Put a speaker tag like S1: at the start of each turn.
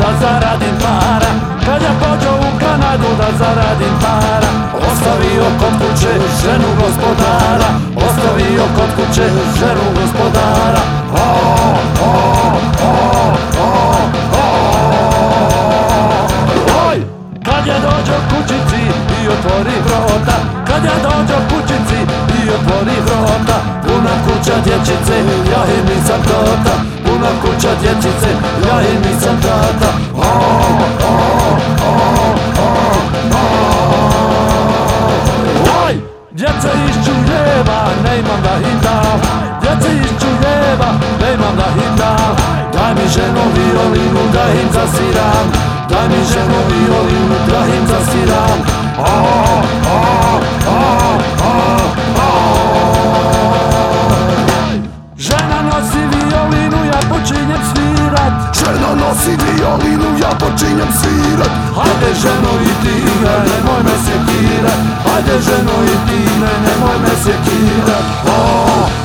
S1: da zaradim para. Kad ja pođo u Kanadu da zaradim para. Ostavio kod kuće ženu gospodara. Ostavio kod kuće ženu gospodara. Oj, kad ja dođo kućici i otvori vrota Kad ja dođo kućici i otvori vrota Puna kuća dječice, ja i nisam tata Puna kuća dječice, ja i nisam tata Oj, djeca iz Čuljeva, ne imam da im dam Djeca iz Čuljeva, ne imam da im dam Daj mi ženo violinu da im zasviram Daj mi ženo violinu da im zasviram Žena nosi violinu, ja počinjem svirat.
S2: Žena nosi violinu, ja počinjem svirat.
S1: Hajde ženo i ti me, nemoj me sjekirat Hajde ženo i ti me, nemoj me sjekirat